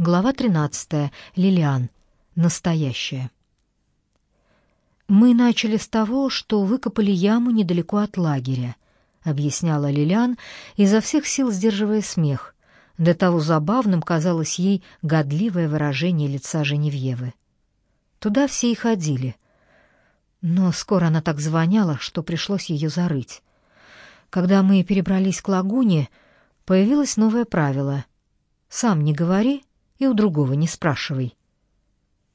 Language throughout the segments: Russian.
Глава 13. Лилиан. Настоящая. Мы начали с того, что выкопали яму недалеко от лагеря, объясняла Лилиан, изо всех сил сдерживая смех. До того забавным казалось ей годливое выражение лица Женевьевы. Туда все и ходили. Но скоро она так звоняла, что пришлось ее зарыть. Когда мы перебрались к лагуне, появилось новое правило: сам не говори, и у другого не спрашивай.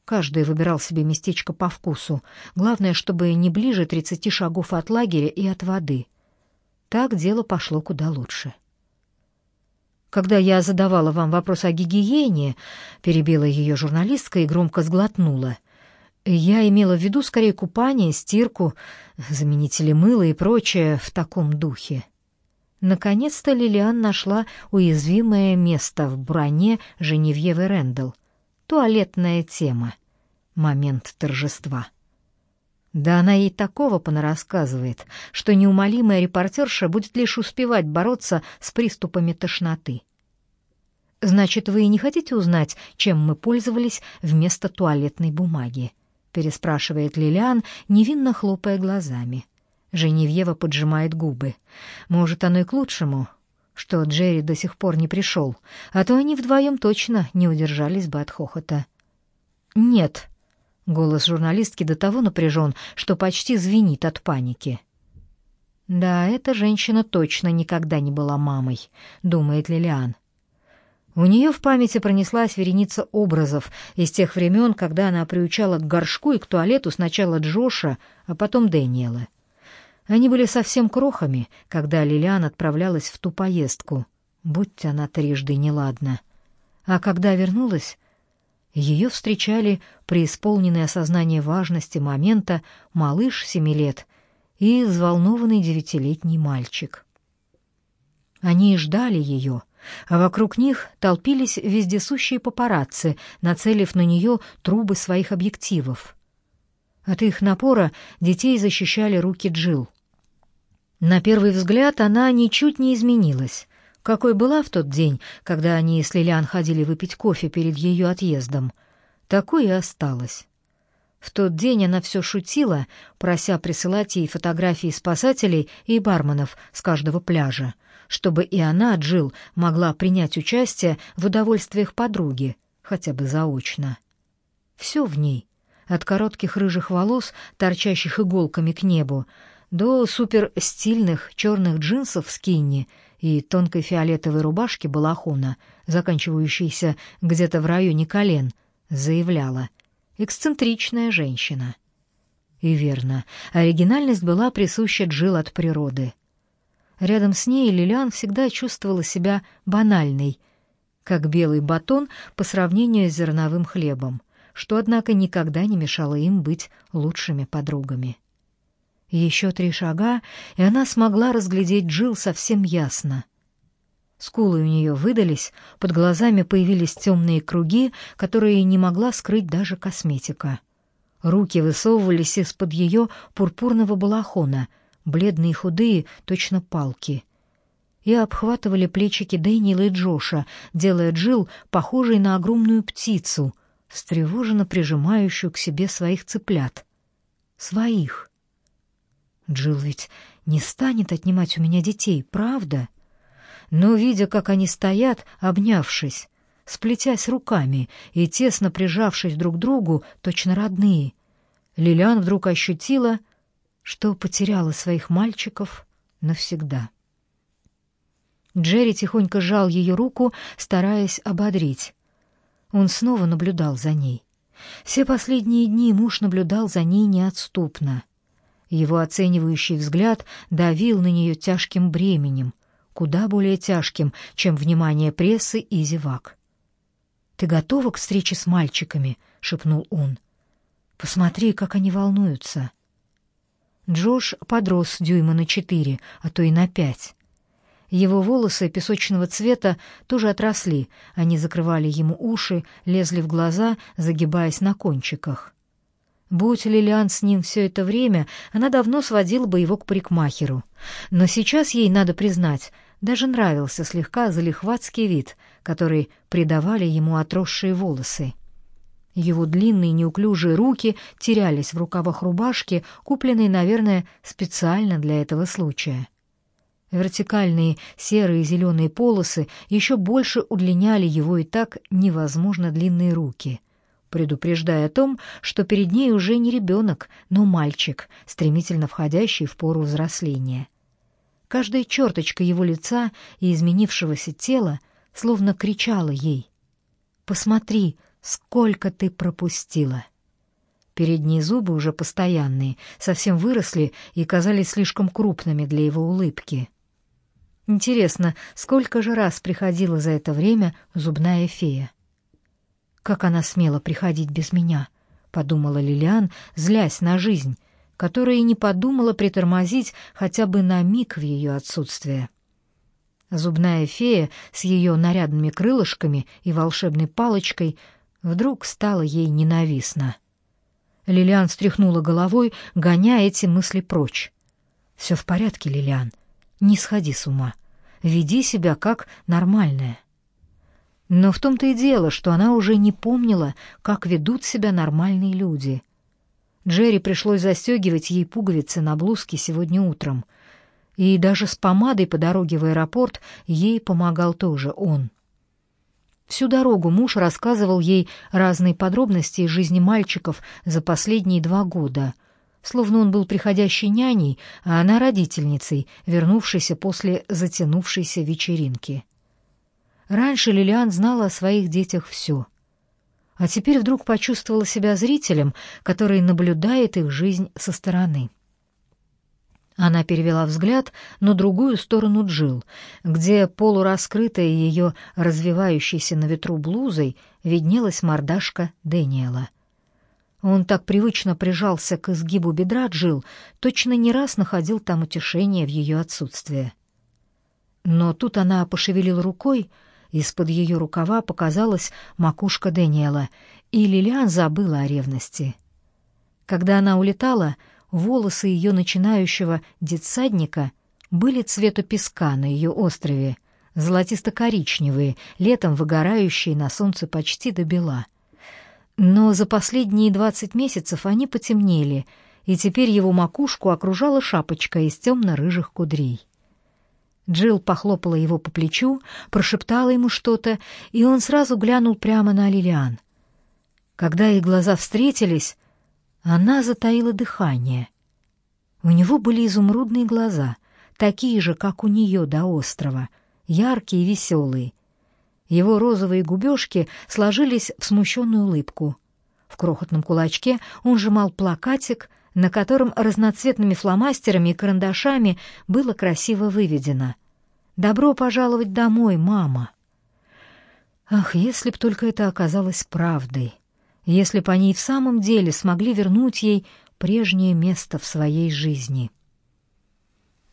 Каждый выбирал себе местечко по вкусу. Главное, чтобы не ближе тридцати шагов от лагеря и от воды. Так дело пошло куда лучше. Когда я задавала вам вопрос о гигиене, перебила ее журналистка и громко сглотнула. Я имела в виду скорее купание, стирку, заменители мыла и прочее в таком духе. Наконец-то Лилиан нашла уязвимое место в броне Женевьевы Рэндалл. Туалетная тема. Момент торжества. Да она ей такого понарассказывает, что неумолимая репортерша будет лишь успевать бороться с приступами тошноты. «Значит, вы не хотите узнать, чем мы пользовались вместо туалетной бумаги?» — переспрашивает Лилиан, невинно хлопая глазами. Женевьева поджимает губы. Может, оно и к лучшему, что Джерри до сих пор не пришел, а то они вдвоем точно не удержались бы от хохота. «Нет», — голос журналистки до того напряжен, что почти звенит от паники. «Да, эта женщина точно никогда не была мамой», — думает Лилиан. У нее в памяти пронеслась вереница образов из тех времен, когда она приучала к горшку и к туалету сначала Джоша, а потом Дэниела. Они были совсем крохами, когда Лилиан отправлялась в ту поездку, будь она трижды неладна. А когда вернулась, ее встречали преисполненный осознание важности момента малыш семи лет и взволнованный девятилетний мальчик. Они ждали ее, а вокруг них толпились вездесущие папарацци, нацелив на нее трубы своих объективов. От их напора детей защищали руки Джил. На первый взгляд она ничуть не изменилась, какой была в тот день, когда они с Лилиан ходили выпить кофе перед ее отъездом. Такой и осталась. В тот день она все шутила, прося присылать ей фотографии спасателей и барменов с каждого пляжа, чтобы и она, Джил, могла принять участие в удовольствиях подруги, хотя бы заочно. Все в ней, от коротких рыжих волос, торчащих иголками к небу, до суперстильных черных джинсов скинни и тонкой фиолетовой рубашки балахона, заканчивающейся где-то в районе колен, заявляла «эксцентричная женщина». И верно, оригинальность была присуща Джил от природы. Рядом с ней Лилиан всегда чувствовала себя банальной, как белый батон по сравнению с зерновым хлебом, что, однако, никогда не мешало им быть лучшими подругами. Еще три шага, и она смогла разглядеть Джил совсем ясно. Скулы у нее выдались, под глазами появились темные круги, которые не могла скрыть даже косметика. Руки высовывались из-под ее пурпурного балахона, бледные худые, точно палки. И обхватывали плечики Дэниела и Джоша, делая Джил похожей на огромную птицу, встревоженно прижимающую к себе своих цыплят. Своих. Джилл ведь не станет отнимать у меня детей, правда? Но, видя, как они стоят, обнявшись, сплетясь руками и тесно прижавшись друг к другу, точно родные, Лилиан вдруг ощутила, что потеряла своих мальчиков навсегда. Джерри тихонько сжал ее руку, стараясь ободрить. Он снова наблюдал за ней. Все последние дни муж наблюдал за ней неотступно. Его оценивающий взгляд давил на нее тяжким бременем, куда более тяжким, чем внимание прессы и зевак. «Ты готова к встрече с мальчиками?» — шепнул он. «Посмотри, как они волнуются». Джош подрос дюйма на четыре, а то и на пять. Его волосы песочного цвета тоже отросли, они закрывали ему уши, лезли в глаза, загибаясь на кончиках. Будь Лилиан с ним все это время, она давно сводила бы его к парикмахеру. Но сейчас ей, надо признать, даже нравился слегка залихватский вид, которые придавали ему отросшие волосы. Его длинные неуклюжие руки терялись в рукавах рубашки, купленной, наверное, специально для этого случая. Вертикальные серые и зеленые полосы еще больше удлиняли его и так невозможно длинные руки, предупреждая о том, что перед ней уже не ребенок, но мальчик, стремительно входящий в пору взросления. Каждая черточка его лица и изменившегося тела словно кричала ей «Посмотри, сколько ты пропустила!» Передние зубы уже постоянные, совсем выросли и казались слишком крупными для его улыбки. Интересно, сколько же раз приходила за это время зубная фея? Как она смела приходить без меня, подумала Лилиан, злясь на жизнь, которая и не подумала притормозить хотя бы на миг в ее отсутствие. Зубная фея с ее нарядными крылышками и волшебной палочкой вдруг стала ей ненавистна. Лилиан встряхнула головой, гоняя эти мысли прочь. «Все в порядке, Лилиан. Не сходи с ума. Веди себя как нормальная. Но в том-то и дело, что она уже не помнила, как ведут себя нормальные люди. Джерри пришлось застегивать ей пуговицы на блузке сегодня утром. И даже с помадой по дороге в аэропорт ей помогал тоже он. Всю дорогу муж рассказывал ей разные подробности из жизни мальчиков за последние два года — словно он был приходящей няней, а она родительницей, вернувшейся после затянувшейся вечеринки. Раньше Лилиан знала о своих детях все, а теперь вдруг почувствовала себя зрителем, который наблюдает их жизнь со стороны. Она перевела взгляд на другую сторону Джил, где полураскрытая ее развивающейся на ветру блузой виднелась мордашка Дэниела — он так привычно прижался к изгибу бедра Джил, точно не раз находил там утешение в ее отсутствие. Но тут она пошевелила рукой, из-под ее рукава показалась макушка Дэниела, и Лилиан забыла о ревности. Когда она улетала, волосы ее начинающего детсадника были цвета песка на ее острове, золотисто-коричневые, летом выгорающие на солнце почти до бела. Но за последние двадцать месяцев они потемнели, и теперь его макушку окружала шапочка из темно-рыжих кудрей. Джилл похлопала его по плечу, прошептала ему что-то, и он сразу глянул прямо на Лилиан. Когда их глаза встретились, она затаила дыхание. У него были изумрудные глаза, такие же, как у нее до острова, яркие и веселые, его розовые губежки сложились в смущенную улыбку. В крохотном кулачке он сжимал плакатик, на котором разноцветными фломастерами и карандашами было красиво выведено «Добро пожаловать домой, мама!». Ах, если б только это оказалось правдой! Если б они в самом деле смогли вернуть ей прежнее место в своей жизни!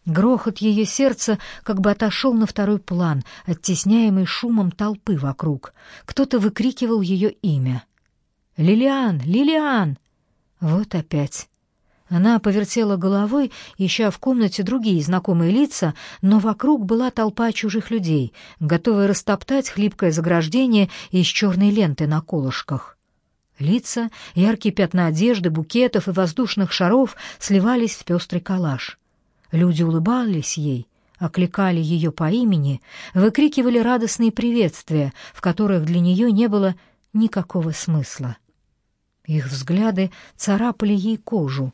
Грохот ее сердца как бы отошел на второй план, оттесняемый шумом толпы вокруг. Кто-то выкрикивал ее имя. «Лилиан! Лилиан!» Вот опять. Она повертела головой, ища в комнате другие знакомые лица, но вокруг была толпа чужих людей, готовая растоптать хлипкое заграждение из черной ленты на колышках. Лица, яркие пятна одежды, букетов и воздушных шаров сливались в пестрый коллаж. Люди улыбались ей, окликали ее по имени, выкрикивали радостные приветствия, в которых для нее не было никакого смысла. Их взгляды царапали ей кожу,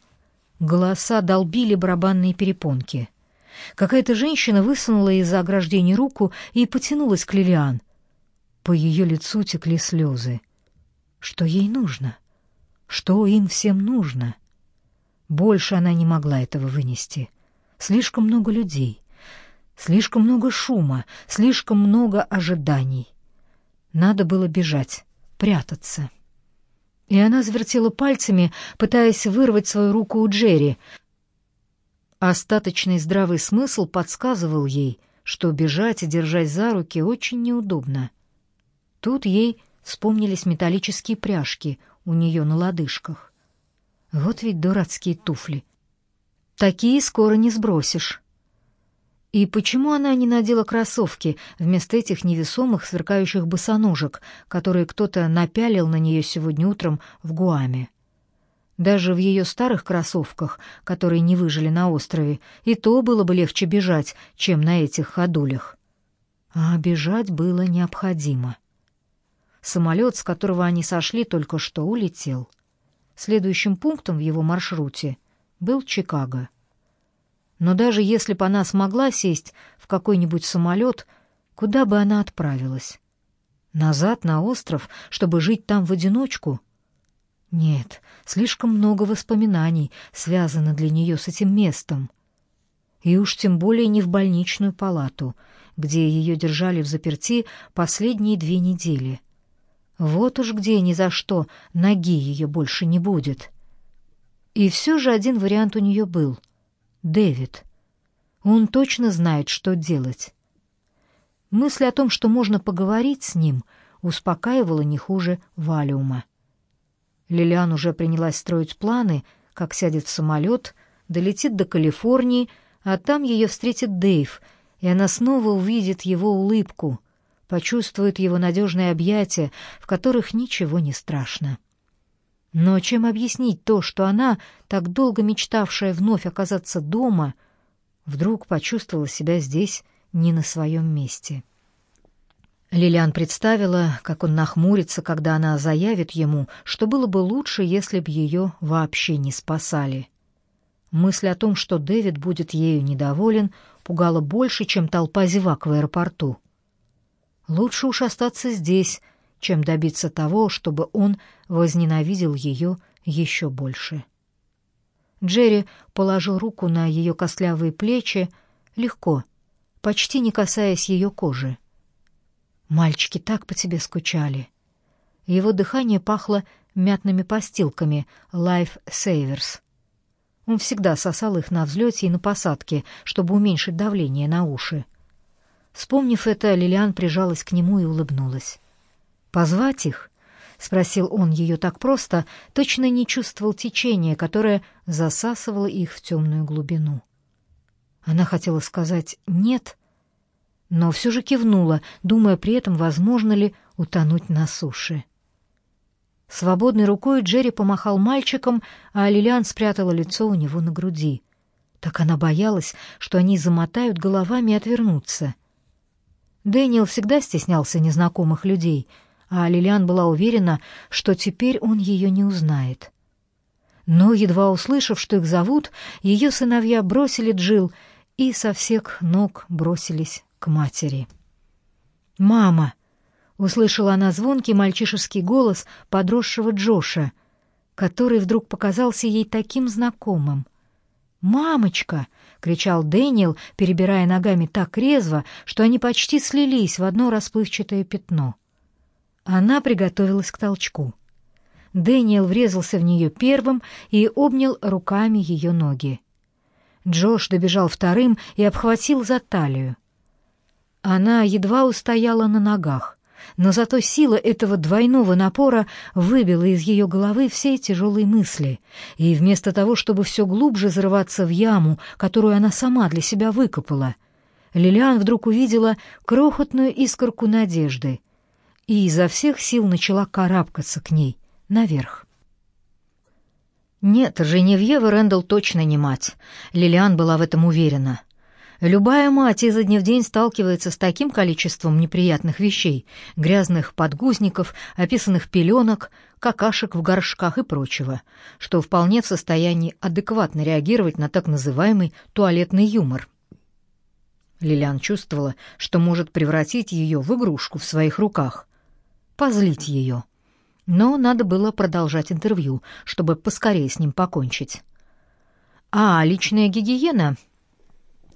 голоса долбили барабанные перепонки. Какая-то женщина высунула из-за ограждения руку и потянулась к Лилиан. По ее лицу текли слезы. Что ей нужно? Что им всем нужно? Больше она не могла этого вынести. Слишком много людей, слишком много шума, слишком много ожиданий. Надо было бежать, прятаться. И она завертела пальцами, пытаясь вырвать свою руку у Джерри. Остаточный здравый смысл подсказывал ей, что бежать и держать за руки очень неудобно. Тут ей вспомнились металлические пряжки у нее на лодыжках. Вот ведь дурацкие туфли — Такие скоро не сбросишь. И почему она не надела кроссовки вместо этих невесомых сверкающих босоножек, которые кто-то напялил на нее сегодня утром в Гуаме? Даже в ее старых кроссовках, которые не выжили на острове, и то было бы легче бежать, чем на этих ходулях. А бежать было необходимо. Самолет, с которого они сошли, только что улетел. Следующим пунктом в его маршруте был Чикаго. Но даже если бы она смогла сесть в какой-нибудь самолет, куда бы она отправилась? Назад на остров, чтобы жить там в одиночку? Нет, слишком много воспоминаний связано для нее с этим местом. И уж тем более не в больничную палату, где ее держали в заперти последние две недели. Вот уж где ни за что ноги ее больше не будет. И все же один вариант у нее был — Дэвид. Он точно знает, что делать. Мысль о том, что можно поговорить с ним, успокаивала не хуже Валиума. Лилиан уже принялась строить планы, как сядет в самолет, долетит до Калифорнии, а там ее встретит Дэйв, и она снова увидит его улыбку, почувствует его надежные объятия, в которых ничего не страшно. Но чем объяснить то, что она, так долго мечтавшая вновь оказаться дома, вдруг почувствовала себя здесь не на своем месте? Лилиан представила, как он нахмурится, когда она заявит ему, что было бы лучше, если б ее вообще не спасали. Мысль о том, что Дэвид будет ею недоволен, пугала больше, чем толпа зевак в аэропорту. Лучше уж остаться здесь, чем добиться того, чтобы он возненавидел ее еще больше. Джерри положил руку на ее костлявые плечи, легко, почти не касаясь ее кожи. «Мальчики так по тебе скучали». Его дыхание пахло мятными постилками Life Savers. Он всегда сосал их на взлете и на посадке, чтобы уменьшить давление на уши. Вспомнив это, Лилиан прижалась к нему и улыбнулась. «Позвать их?» — спросил он ее так просто, точно не чувствовал течения, которое засасывало их в темную глубину. Она хотела сказать «нет», но все же кивнула, думая при этом, возможно ли утонуть на суше. Свободной рукой Джерри помахал мальчиком, а Лилиан спрятала лицо у него на груди. Так она боялась, что они замотают головами и отвернутся. Дэниел всегда стеснялся незнакомых людей — а Лилиан была уверена, что теперь он ее не узнает. Но, едва услышав, что их зовут, ее сыновья бросили Джил и со всех ног бросились к матери. «Мама!» — услышала она звонкий мальчишеский голос подросшего Джоша, который вдруг показался ей таким знакомым. «Мамочка!» — кричал Дэниел, перебирая ногами так резво, что они почти слились в одно расплывчатое пятно. Она приготовилась к толчку. Дэниел врезался в нее первым и обнял руками ее ноги. Джош добежал вторым и обхватил за талию. Она едва устояла на ногах, но зато сила этого двойного напора выбила из ее головы все тяжелые мысли, и вместо того, чтобы все глубже зарываться в яму, которую она сама для себя выкопала, Лилиан вдруг увидела крохотную искорку надежды, и изо всех сил начала карабкаться к ней, наверх. Нет, Женевьева Рэндалл точно не мать. Лилиан была в этом уверена. Любая мать изо дня в день сталкивается с таким количеством неприятных вещей, грязных подгузников, описанных пеленок, какашек в горшках и прочего, что вполне в состоянии адекватно реагировать на так называемый туалетный юмор. Лилиан чувствовала, что может превратить ее в игрушку в своих руках, позлить ее. Но надо было продолжать интервью, чтобы поскорее с ним покончить. А личная гигиена...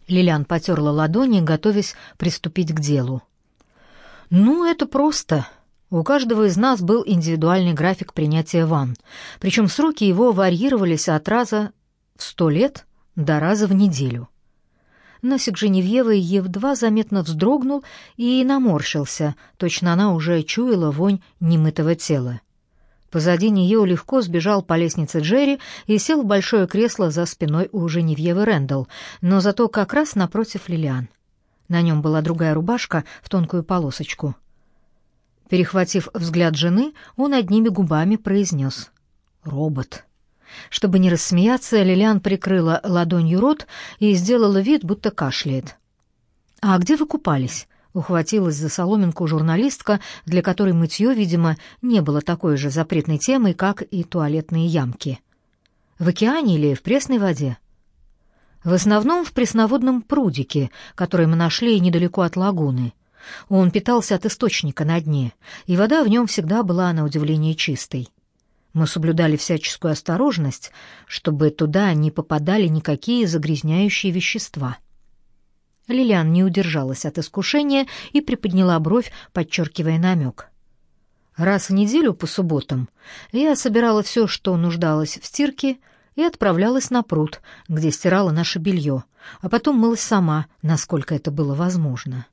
Лилиан потерла ладони, готовясь приступить к делу. «Ну, это просто. У каждого из нас был индивидуальный график принятия ванн, причем сроки его варьировались от раза в сто лет до раза в неделю. Носик Женевьевы Ев-2 заметно вздрогнул и наморщился, точно она уже чуяла вонь немытого тела. Позади нее легко сбежал по лестнице Джерри и сел в большое кресло за спиной у Женевьевы Рэндалл, но зато как раз напротив Лилиан. На нем была другая рубашка в тонкую полосочку. Перехватив взгляд жены, он одними губами произнес «Робот». Чтобы не рассмеяться, Лилиан прикрыла ладонью рот и сделала вид, будто кашляет. «А где вы купались?» — ухватилась за соломинку журналистка, для которой мытье, видимо, не было такой же запретной темой, как и туалетные ямки. «В океане или в пресной воде?» «В основном в пресноводном прудике, который мы нашли недалеко от лагуны. Он питался от источника на дне, и вода в нем всегда была на удивление чистой. Мы соблюдали всяческую осторожность, чтобы туда не попадали никакие загрязняющие вещества». Лилиан не удержалась от искушения и приподняла бровь, подчеркивая намек. Раз в неделю по субботам я собирала все, что нуждалось в стирке, и отправлялась на пруд, где стирала наше белье, а потом мылась сама, насколько это было возможно.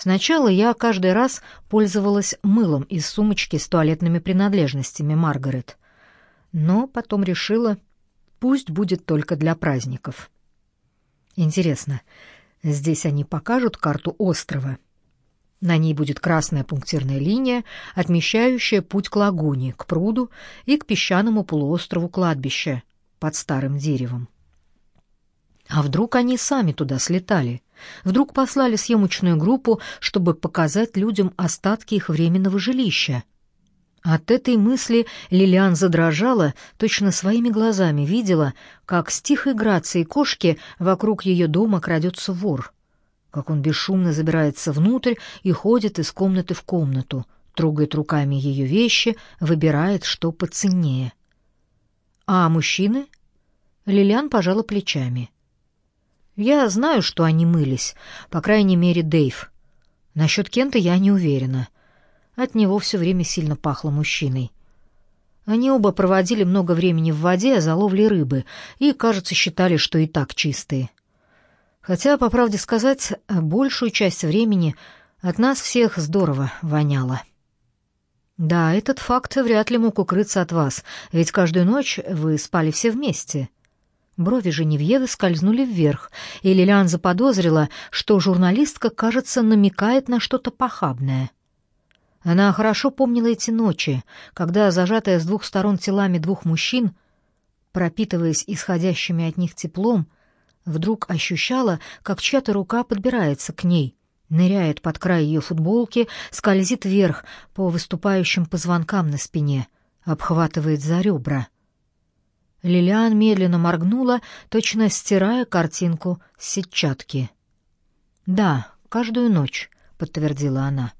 Сначала я каждый раз пользовалась мылом из сумочки с туалетными принадлежностями Маргарет, но потом решила, пусть будет только для праздников. Интересно, Здесь они покажут карту острова. На ней будет красная пунктирная линия, отмечающая путь к лагуне, к пруду и к песчаному полуострову кладбища под старым деревом. А вдруг они сами туда слетали? Вдруг послали съемочную группу, чтобы показать людям остатки их временного жилища? От этой мысли Лилиан задрожала, точно своими глазами видела, как с тихой грацией кошки вокруг ее дома крадется вор, как он бесшумно забирается внутрь и ходит из комнаты в комнату, трогает руками ее вещи, выбирает, что поценнее. А мужчины? Лилиан пожала плечами. Я знаю, что они мылись, по крайней мере, Дэйв. Насчет Кента я не уверена — от него все время сильно пахло мужчиной. Они оба проводили много времени в воде за ловлей рыбы и, кажется, считали, что и так чистые. Хотя, по правде сказать, большую часть времени от нас всех здорово воняло. Да, этот факт вряд ли мог укрыться от вас, ведь каждую ночь вы спали все вместе. Брови Женевьевы скользнули вверх, и Лилиан заподозрила, что журналистка, кажется, намекает на что-то похабное. Она хорошо помнила эти ночи, когда, зажатая с двух сторон телами двух мужчин, пропитываясь исходящими от них теплом, вдруг ощущала, как чья-то рука подбирается к ней, ныряет под край ее футболки, скользит вверх по выступающим позвонкам на спине, обхватывает за ребра. Лилиан медленно моргнула, точно стирая картинку с сетчатки. «Да, каждую ночь», — подтвердила она. —